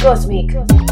Cosmic.